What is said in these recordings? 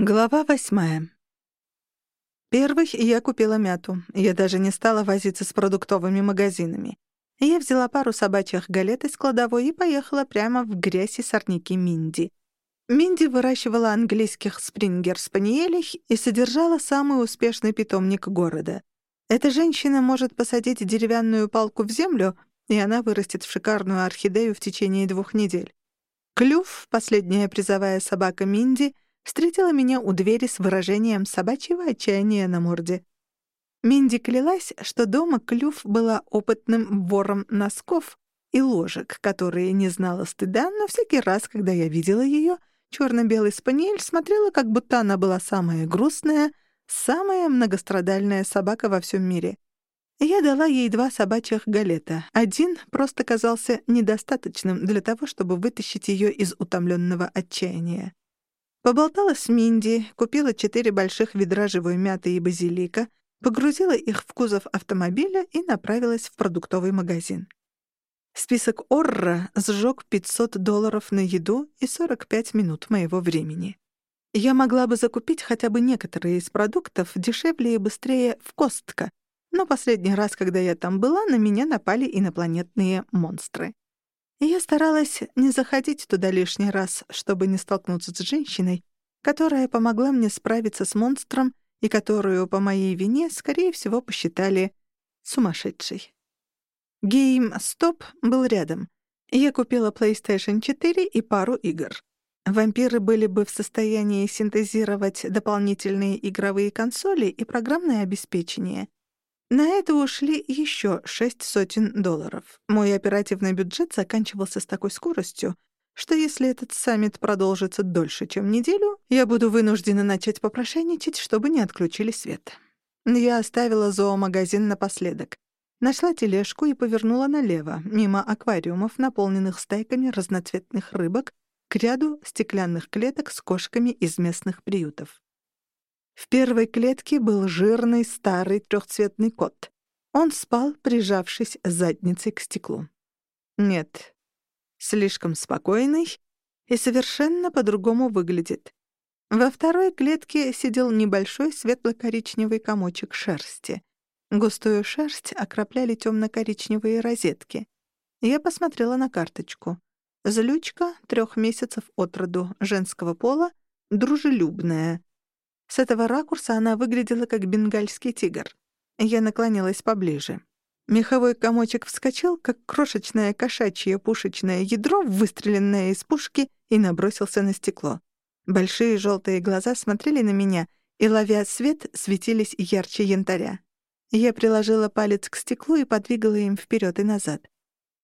Глава восьмая. Первых я купила мяту. Я даже не стала возиться с продуктовыми магазинами. Я взяла пару собачьих галет из кладовой и поехала прямо в грязь и сорняки Минди. Минди выращивала английских спрингер-спаниелей и содержала самый успешный питомник города. Эта женщина может посадить деревянную палку в землю, и она вырастет шикарную орхидею в течение двух недель. Клюв, последняя призовая собака Минди — встретила меня у двери с выражением собачьего отчаяния на морде. Минди клялась, что дома Клюв была опытным вором носков и ложек, которые не знала стыда, но всякий раз, когда я видела ее, черно-белый спаниель смотрела, как будто она была самая грустная, самая многострадальная собака во всем мире. Я дала ей два собачьих галета. Один просто казался недостаточным для того, чтобы вытащить ее из утомленного отчаяния. Поболтала с Минди, купила четыре больших ведра живой мяты и базилика, погрузила их в кузов автомобиля и направилась в продуктовый магазин. Список Орра сжег 500 долларов на еду и 45 минут моего времени. Я могла бы закупить хотя бы некоторые из продуктов дешевле и быстрее в Костка, но последний раз, когда я там была, на меня напали инопланетные монстры. Я старалась не заходить туда лишний раз, чтобы не столкнуться с женщиной, которая помогла мне справиться с монстром и которую по моей вине, скорее всего, посчитали сумасшедшей. Гейм Стоп был рядом. Я купила PlayStation 4 и пару игр. Вампиры были бы в состоянии синтезировать дополнительные игровые консоли и программное обеспечение. На это ушли еще шесть сотен долларов. Мой оперативный бюджет заканчивался с такой скоростью, что если этот саммит продолжится дольше, чем неделю, я буду вынуждена начать попрошайничать, чтобы не отключили свет. Я оставила зоомагазин напоследок. Нашла тележку и повернула налево, мимо аквариумов, наполненных стайками разноцветных рыбок, к ряду стеклянных клеток с кошками из местных приютов. В первой клетке был жирный старый трехцветный кот. Он спал, прижавшись задницей к стеклу. Нет, слишком спокойный и совершенно по-другому выглядит. Во второй клетке сидел небольшой светло-коричневый комочек шерсти. Густую шерсть окропляли темно-коричневые розетки. Я посмотрела на карточку. Злючка, трех месяцев от роду, женского пола, дружелюбная. С этого ракурса она выглядела как бенгальский тигр. Я наклонилась поближе. Меховой комочек вскочил, как крошечное кошачье пушечное ядро, выстреленное из пушки, и набросился на стекло. Большие желтые глаза смотрели на меня, и, ловя свет, светились ярче янтаря. Я приложила палец к стеклу и подвигала им вперед и назад.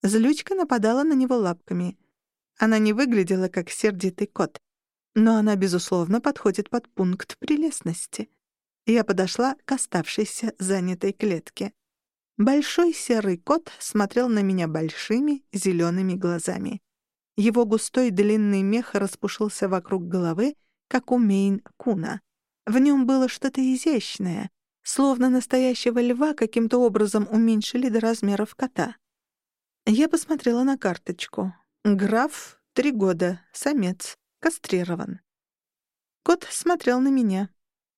Злючка нападала на него лапками. Она не выглядела как сердитый кот но она, безусловно, подходит под пункт прелестности. Я подошла к оставшейся занятой клетке. Большой серый кот смотрел на меня большими зелеными глазами. Его густой длинный мех распушился вокруг головы, как у Мейн-куна. В нем было что-то изящное, словно настоящего льва каким-то образом уменьшили до размеров кота. Я посмотрела на карточку. Граф — три года, самец кастрирован. Кот смотрел на меня.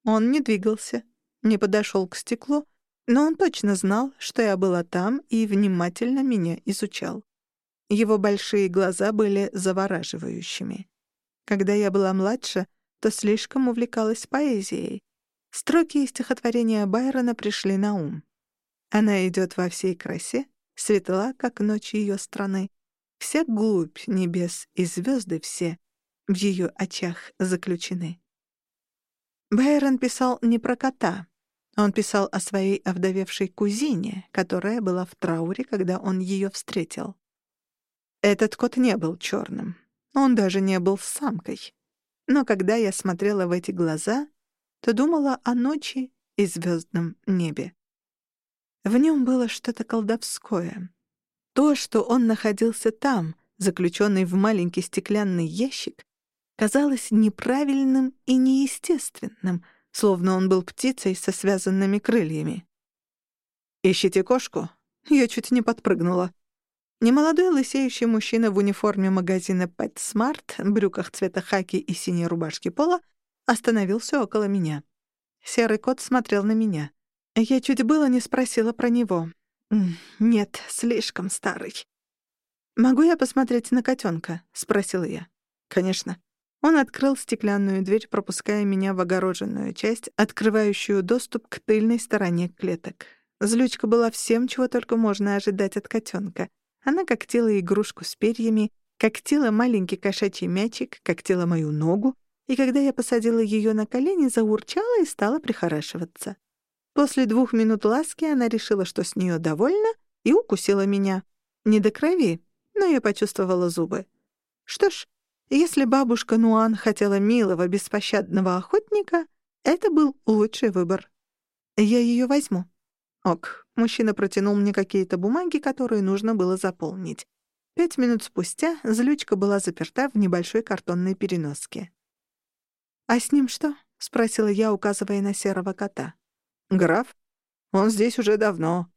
Он не двигался, не подошел к стеклу, но он точно знал, что я была там и внимательно меня изучал. Его большие глаза были завораживающими. Когда я была младше, то слишком увлекалась поэзией. Строки из стихотворения Байрона пришли на ум. Она идет во всей красе, светла, как ночь ее страны. Вся глубь небес и звезды все в ее очах заключены. Байрон писал не про кота. Он писал о своей овдовевшей кузине, которая была в трауре, когда он ее встретил. Этот кот не был черным. Он даже не был самкой. Но когда я смотрела в эти глаза, то думала о ночи и звездном небе. В нем было что-то колдовское. То, что он находился там, заключенный в маленький стеклянный ящик, казалось неправильным и неестественным, словно он был птицей со связанными крыльями. «Ищите кошку?» Я чуть не подпрыгнула. Немолодой лысеющий мужчина в униформе магазина PetSmart, брюках цвета хаки и синей рубашки пола остановился около меня. Серый кот смотрел на меня. Я чуть было не спросила про него. «Нет, слишком старый». «Могу я посмотреть на котенка? спросила я. «Конечно». Он открыл стеклянную дверь, пропуская меня в огороженную часть, открывающую доступ к тыльной стороне клеток. Злючка была всем, чего только можно ожидать от котенка. Она когтила игрушку с перьями, когтила маленький кошачий мячик, когтила мою ногу, и когда я посадила ее на колени, заурчала и стала прихорашиваться. После двух минут ласки она решила, что с нее довольна, и укусила меня. Не до крови, но я почувствовала зубы. Что ж, если бабушка Нуан хотела милого, беспощадного охотника, это был лучший выбор. Я ее возьму. Ок, мужчина протянул мне какие-то бумаги, которые нужно было заполнить. Пять минут спустя злючка была заперта в небольшой картонной переноске. «А с ним что?» — спросила я, указывая на серого кота. «Граф? Он здесь уже давно.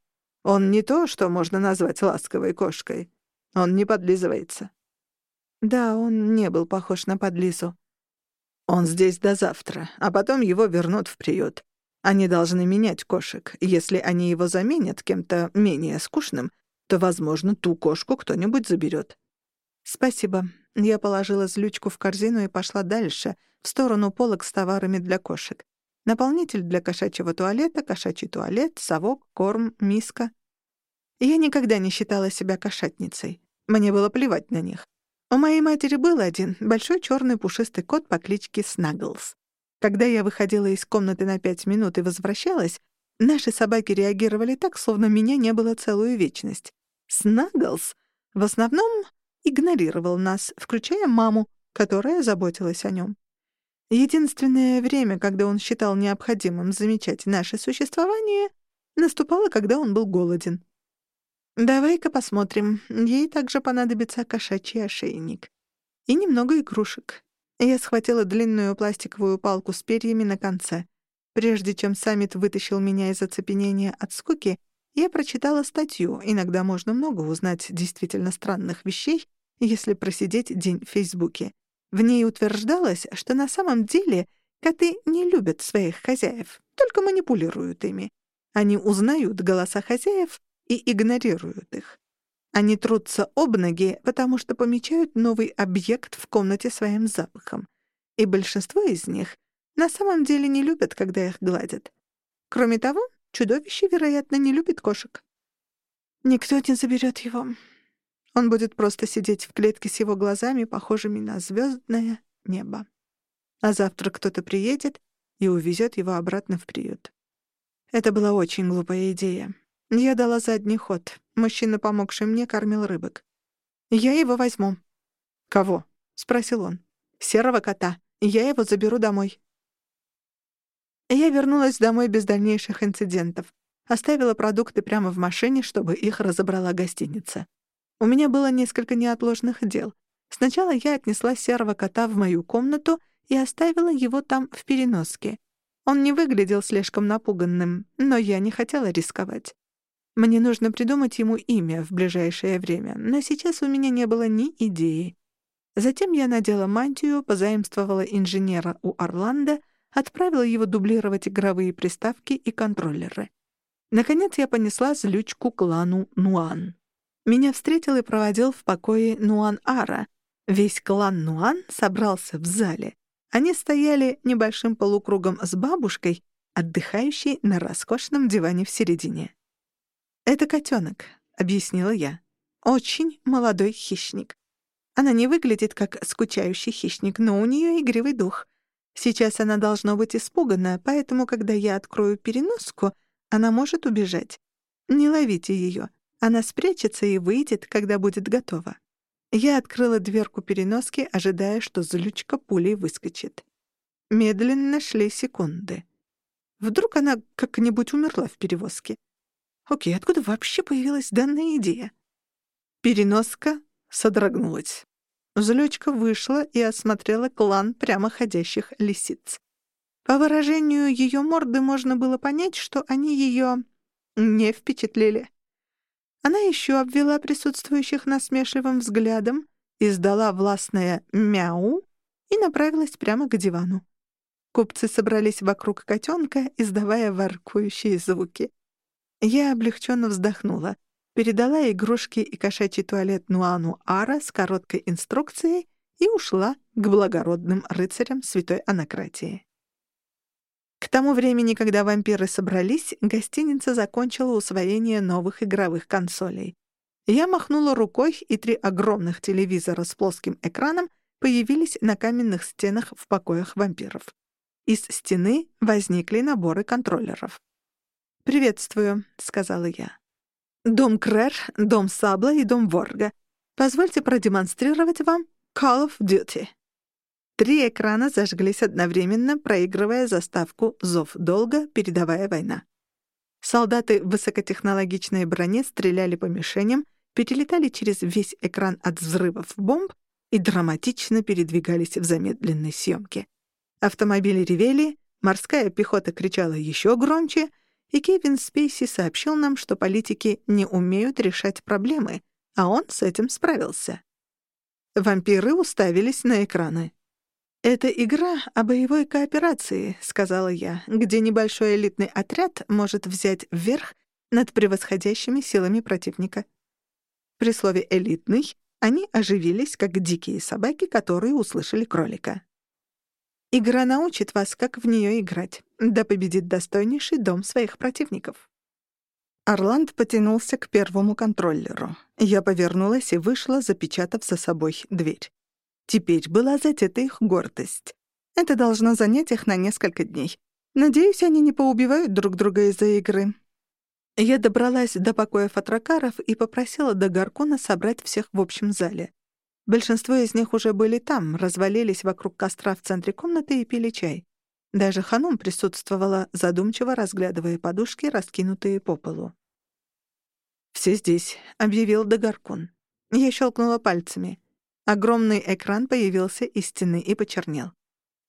Он не то, что можно назвать ласковой кошкой. Он не подлизывается». Да, он не был похож на подлизу. «Он здесь до завтра, а потом его вернут в приют. Они должны менять кошек. Если они его заменят кем-то менее скучным, то, возможно, ту кошку кто-нибудь заберет. «Спасибо». Я положила злючку в корзину и пошла дальше, в сторону полок с товарами для кошек. Наполнитель для кошачьего туалета, кошачий туалет, совок, корм, миска. Я никогда не считала себя кошатницей. Мне было плевать на них. У моей матери был один большой черный пушистый кот по кличке Снаглс. Когда я выходила из комнаты на пять минут и возвращалась, наши собаки реагировали так, словно меня не было целую вечность. Снаглс в основном игнорировал нас, включая маму, которая заботилась о нем. Единственное время, когда он считал необходимым замечать наше существование, наступало, когда он был голоден. «Давай-ка посмотрим. Ей также понадобится кошачий ошейник. И немного игрушек». Я схватила длинную пластиковую палку с перьями на конце. Прежде чем саммит вытащил меня из оцепенения от скуки, я прочитала статью. Иногда можно много узнать действительно странных вещей, если просидеть день в Фейсбуке. В ней утверждалось, что на самом деле коты не любят своих хозяев, только манипулируют ими. Они узнают голоса хозяев и игнорируют их. Они трутся об ноги, потому что помечают новый объект в комнате своим запахом. И большинство из них на самом деле не любят, когда их гладят. Кроме того, чудовище, вероятно, не любит кошек. Никто не заберет его. Он будет просто сидеть в клетке с его глазами, похожими на звездное небо. А завтра кто-то приедет и увезет его обратно в приют. Это была очень глупая идея. Я дала задний ход. Мужчина, помогший мне, кормил рыбок. «Я его возьму». «Кого?» — спросил он. «Серого кота. Я его заберу домой». Я вернулась домой без дальнейших инцидентов. Оставила продукты прямо в машине, чтобы их разобрала гостиница. У меня было несколько неотложных дел. Сначала я отнесла серого кота в мою комнату и оставила его там в переноске. Он не выглядел слишком напуганным, но я не хотела рисковать. Мне нужно придумать ему имя в ближайшее время, но сейчас у меня не было ни идеи. Затем я надела мантию, позаимствовала инженера у Орландо, отправила его дублировать игровые приставки и контроллеры. Наконец я понесла злючку клану Нуан. Меня встретил и проводил в покое Нуан-Ара. Весь клан Нуан собрался в зале. Они стояли небольшим полукругом с бабушкой, отдыхающей на роскошном диване в середине. «Это котенок», — объяснила я. «Очень молодой хищник. Она не выглядит как скучающий хищник, но у нее игривый дух. Сейчас она должна быть испугана, поэтому, когда я открою переноску, она может убежать. Не ловите ее. Она спрячется и выйдет, когда будет готова. Я открыла дверку переноски, ожидая, что злючка пулей выскочит. Медленно шли секунды. Вдруг она как-нибудь умерла в перевозке. Окей, откуда вообще появилась данная идея? Переноска содрогнулась. Злючка вышла и осмотрела клан прямоходящих лисиц. По выражению ее морды можно было понять, что они ее не впечатлили. Она еще обвела присутствующих насмешливым взглядом, издала властное «мяу» и направилась прямо к дивану. Купцы собрались вокруг котенка, издавая воркующие звуки. Я облегченно вздохнула, передала игрушки и кошачий туалет Нуану Ара с короткой инструкцией и ушла к благородным рыцарям святой анакратии. К тому времени, когда вампиры собрались, гостиница закончила усвоение новых игровых консолей. Я махнула рукой, и три огромных телевизора с плоским экраном появились на каменных стенах в покоях вампиров. Из стены возникли наборы контроллеров. «Приветствую», — сказала я. «Дом Крэр, дом Сабла и дом Ворга. Позвольте продемонстрировать вам Call of Duty». Три экрана зажглись одновременно, проигрывая заставку «Зов долга. Передовая война». Солдаты в высокотехнологичной броне стреляли по мишеням, перелетали через весь экран от взрывов бомб и драматично передвигались в замедленной съемке. Автомобили ревели, морская пехота кричала еще громче, и Кевин Спейси сообщил нам, что политики не умеют решать проблемы, а он с этим справился. Вампиры уставились на экраны. «Это игра о боевой кооперации», — сказала я, «где небольшой элитный отряд может взять верх над превосходящими силами противника». При слове «элитный» они оживились, как дикие собаки, которые услышали кролика. Игра научит вас, как в нее играть. Да победит достойнейший дом своих противников. Орланд потянулся к первому контроллеру. Я повернулась и вышла, запечатав за собой дверь. Теперь была задета их гордость. Это должно занять их на несколько дней. Надеюсь, они не поубивают друг друга из-за игры. Я добралась до покоя фатракаров и попросила Дагаркуна собрать всех в общем зале. Большинство из них уже были там, развалились вокруг костра в центре комнаты и пили чай. Даже Ханум присутствовала, задумчиво разглядывая подушки, раскинутые по полу. «Все здесь», — объявил Дагаркун. Я щелкнула пальцами. Огромный экран появился из стены и почернел.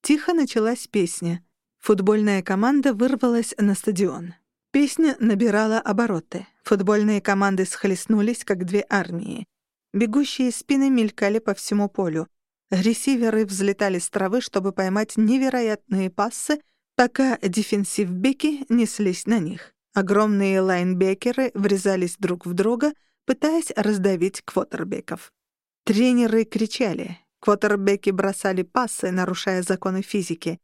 Тихо началась песня. Футбольная команда вырвалась на стадион. Песня набирала обороты. Футбольные команды схлестнулись, как две армии. Бегущие спины мелькали по всему полю. Ресиверы взлетали с травы, чтобы поймать невероятные пассы, пока дефенсивбеки неслись на них. Огромные лайнбекеры врезались друг в друга, пытаясь раздавить квотербеков. Тренеры кричали. Квотербеки бросали пассы, нарушая законы физики.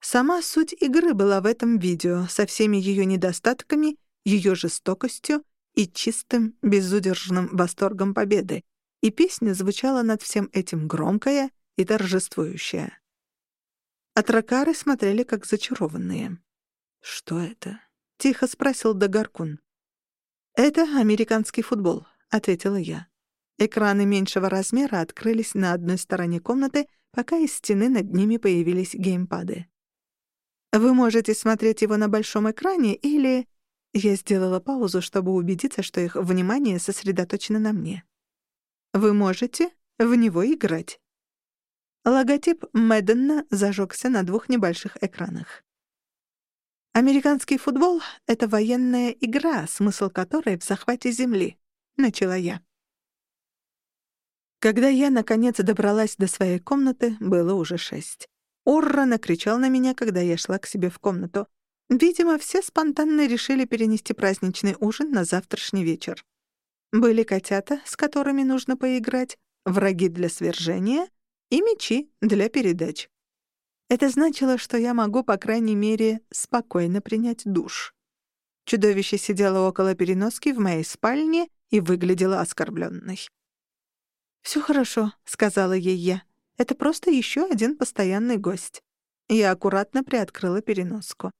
Сама суть игры была в этом видео, со всеми ее недостатками, ее жестокостью и чистым, безудержным восторгом победы, и песня звучала над всем этим громкая и торжествующая. Атракары смотрели как зачарованные. «Что это?» — тихо спросил Дагаркун. «Это американский футбол», — ответила я. Экраны меньшего размера открылись на одной стороне комнаты, пока из стены над ними появились геймпады. Вы можете смотреть его на большом экране или... Я сделала паузу, чтобы убедиться, что их внимание сосредоточено на мне. Вы можете в него играть. Логотип Мэддена зажегся на двух небольших экранах. «Американский футбол — это военная игра, смысл которой в захвате земли», — начала я. Когда я, наконец, добралась до своей комнаты, было уже шесть. Орра накричал на меня, когда я шла к себе в комнату. Видимо, все спонтанно решили перенести праздничный ужин на завтрашний вечер. Были котята, с которыми нужно поиграть, враги для свержения и мечи для передач. Это значило, что я могу, по крайней мере, спокойно принять душ. Чудовище сидело около переноски в моей спальне и выглядело оскорблённой. «Всё хорошо», — сказала ей я. «Это просто ещё один постоянный гость». Я аккуратно приоткрыла переноску.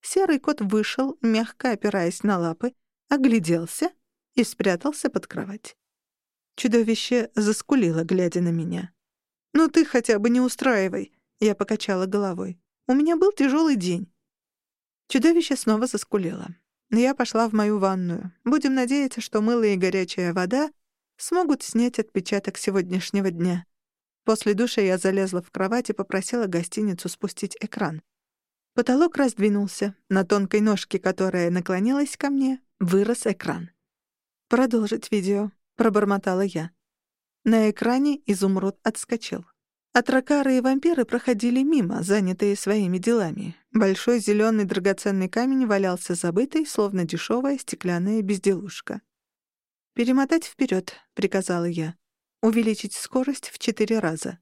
Серый кот вышел, мягко опираясь на лапы, огляделся и спрятался под кровать. Чудовище заскулило, глядя на меня. «Ну ты хотя бы не устраивай», — я покачала головой. «У меня был тяжелый день». Чудовище снова заскулило. Я пошла в мою ванную. Будем надеяться, что мыло и горячая вода смогут снять отпечаток сегодняшнего дня. После душа я залезла в кровать и попросила гостиницу спустить экран. Потолок раздвинулся. На тонкой ножке, которая наклонилась ко мне, вырос экран. «Продолжить видео», — пробормотала я. На экране изумруд отскочил. Атракары и вампиры проходили мимо, занятые своими делами. Большой зеленый драгоценный камень валялся забытый, словно дешевая стеклянная безделушка. «Перемотать вперед, приказала я. «Увеличить скорость в четыре раза».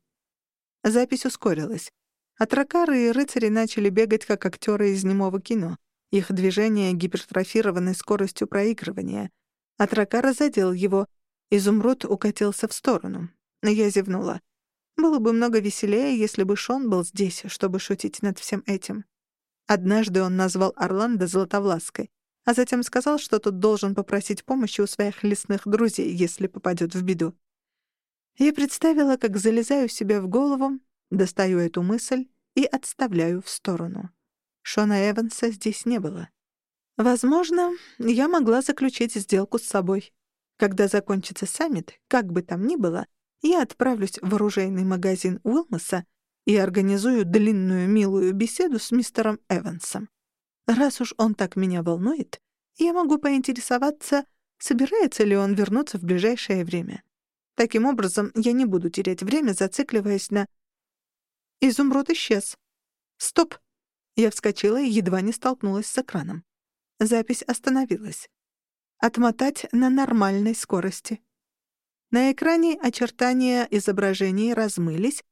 Запись ускорилась. Атракары и рыцари начали бегать, как актеры из немого кино. Их движения гипертрофированы скоростью проигрывания. Атракара задел его. Изумруд укатился в сторону. Я зевнула. Было бы много веселее, если бы Шон был здесь, чтобы шутить над всем этим. Однажды он назвал Орландо Златовлаской, а затем сказал, что тот должен попросить помощи у своих лесных друзей, если попадет в беду. Я представила, как залезаю себе в голову, достаю эту мысль и отставляю в сторону. Шона Эванса здесь не было. Возможно, я могла заключить сделку с собой. Когда закончится саммит, как бы там ни было, я отправлюсь в оружейный магазин Уилмаса и организую длинную милую беседу с мистером Эвансом. Раз уж он так меня волнует, я могу поинтересоваться, собирается ли он вернуться в ближайшее время. Таким образом, я не буду терять время, зацикливаясь на... Изумруд исчез. Стоп! Я вскочила и едва не столкнулась с экраном. Запись остановилась. Отмотать на нормальной скорости. На экране очертания изображений размылись,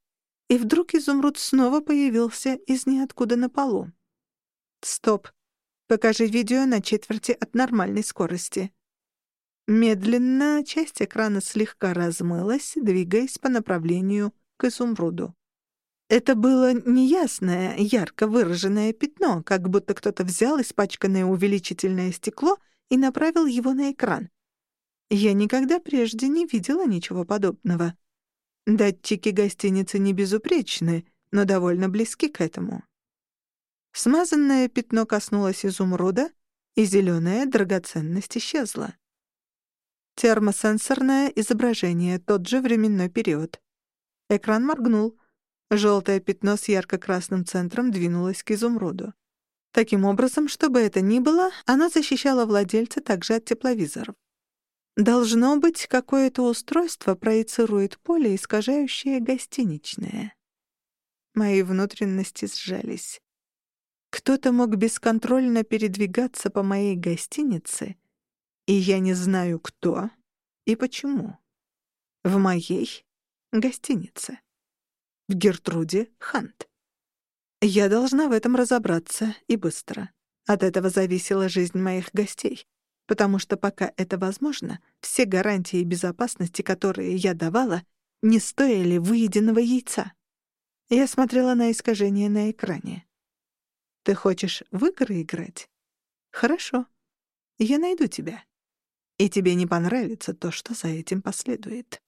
и вдруг изумруд снова появился из ниоткуда на полу. «Стоп. Покажи видео на четверти от нормальной скорости». Медленно часть экрана слегка размылась, двигаясь по направлению к изумруду. Это было неясное, ярко выраженное пятно, как будто кто-то взял испачканное увеличительное стекло и направил его на экран. Я никогда прежде не видела ничего подобного. Датчики гостиницы не безупречны, но довольно близки к этому. Смазанное пятно коснулось изумруда, и зеленая драгоценность исчезла. Термосенсорное изображение, тот же временной период. Экран моргнул. Желтое пятно с ярко-красным центром двинулось к изумруду. Таким образом, чтобы это ни было, оно защищало владельца также от тепловизоров. Должно быть, какое-то устройство проецирует поле, искажающее гостиничное. Мои внутренности сжались. Кто-то мог бесконтрольно передвигаться по моей гостинице, и я не знаю, кто и почему. В моей гостинице. В Гертруде Хант. Я должна в этом разобраться и быстро. От этого зависела жизнь моих гостей потому что пока это возможно, все гарантии безопасности, которые я давала, не стоили выеденного яйца. Я смотрела на искажение на экране. Ты хочешь в игры играть? Хорошо. Я найду тебя. И тебе не понравится то, что за этим последует.